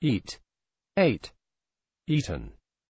eat, ate, eaten.